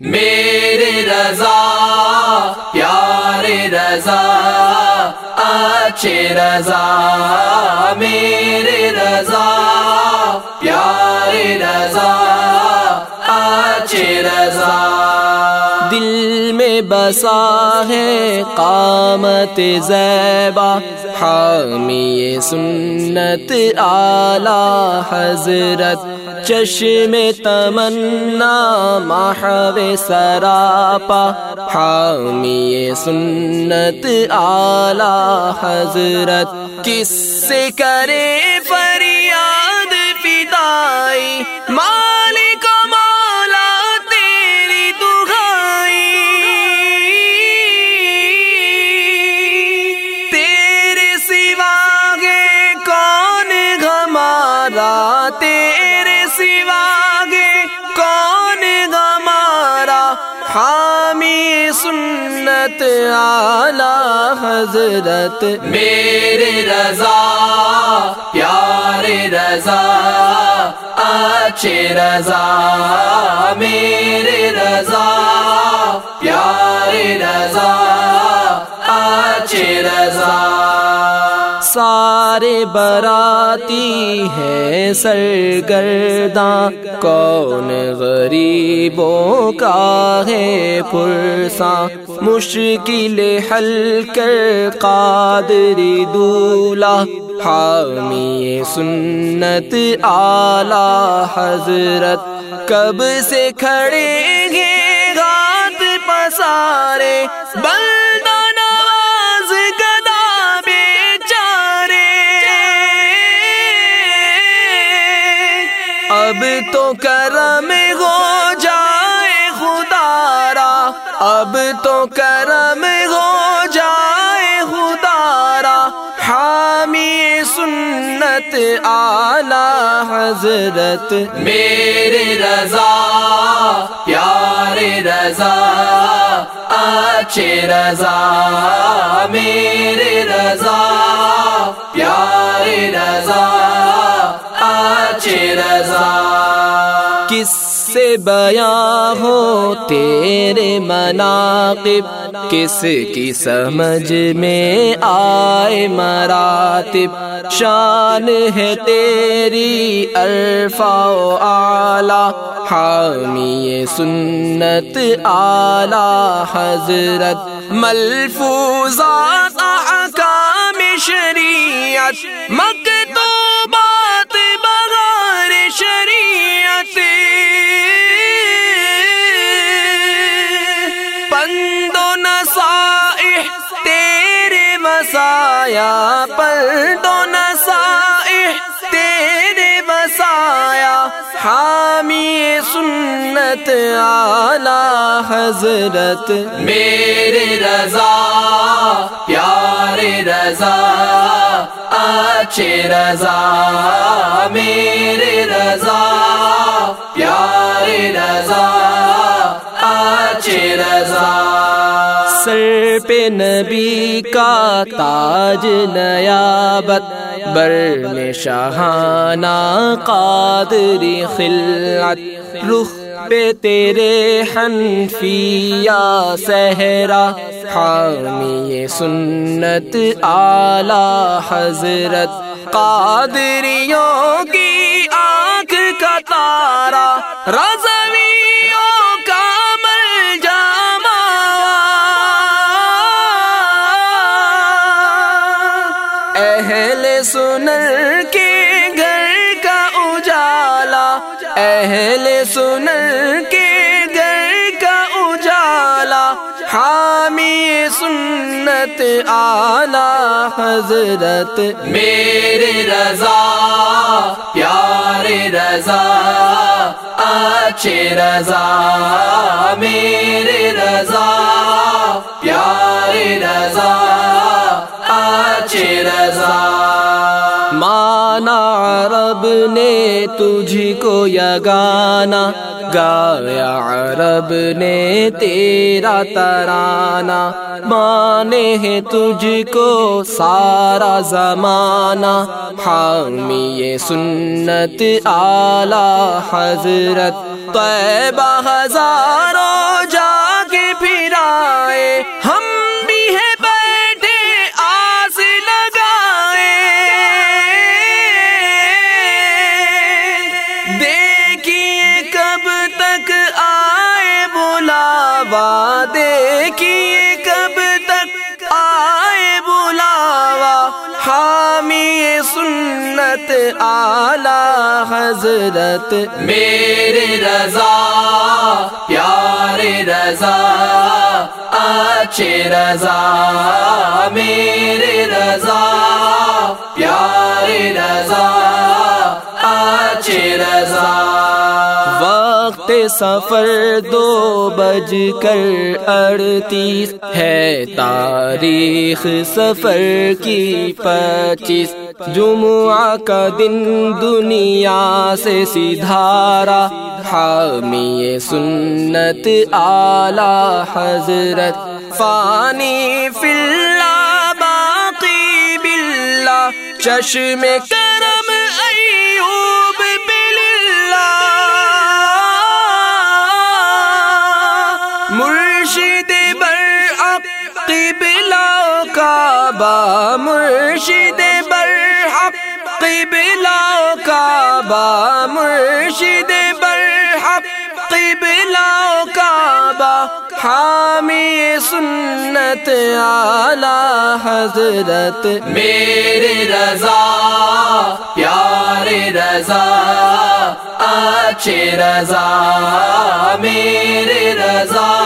میرے رضا پیارے رضا اچھے رضا میرے رضا پیارے رضا۔ بسا ہے قامت زیبا، حامی سنت اعلی حضرت، چشم تمنا، محو سراپا، حامی سنت اعلی حضرت، کس سے کرے فریاد عزت اعلی حضرت میرے رضا پیارے رضا اچھے رضا میرے رضا پیارے رضا۔ سارے براتی ہے سرگرداں۔ کون غریبوں کا ہے پرساں۔ مشکل حل کر قادری دولا۔ حامی سنت اعلی حضرت۔ کب سے کھڑے گے گات پسارے؟ بلداناز تو کرم ہو جائے خدارا اب تو کرم ہو جائے خدارا حامی سنت اعلی حضرت۔ میرے رضا، پیارے رضا، اچھے رضا، میرے رضا، پیارے بیاں ہو تیرے مناقب۔ کس کی سمجھ میں آئے مراتب؟ شان ہے تیری الفا و اعلی۔ حامی سنت اعلی حضرت۔ ملفوظات احکام شریعت مکتوبات پند و نصائح تیرے مسایا پند و نصائح تیرے مسایا حامی سنت اعلی حضرت میرے رضا، پیارے رضا، اچھے رضا، میرے رضا، پیارے رضا۔ پہ نبی کا تاج نیابت بر میں شاہانہ قادری خلعت، رخ پہ تیرے حنفیہ صحرا، حامی سنت اعلی حضرت قادریوں سنر کے گھر کا اجالا۔ اہل سنر کے گھر کا اجالا۔ حامی سنت اعلی حضرت۔ میرے رضا، پیارے رضا، اچھے رضا، میرے رضا، پیارے رضا۔ نے تجھ کو یگانا گایا، عرب نے تیرا ترانہ، مانے ہے تجھ کو سارا زمانہ۔ حامی سنت اعلی حضرت طیبہ ہزاروں سنت آلہ حضرت میرے رضا، پیارے رضا، اچھے رضا، میرے رضا، پیارے رضا، اچھے رضا۔ سفر دو بج کر اڑتیس ہے تاریخ سفر کی پچیس جمعہ کا دن دنیا سے سدھارا حامی سنت آلہ حضرت فانی فی اللہ باقی باللہ چشم کرم مرشد برحق، قبلہ کعبہ، مرشد برحق، قبلہ کعبہ، حامی سنت آلہ حضرت۔ میرے رضا، پیارے رضا، اچھے رضا، میرے رضا۔